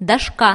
Дашка.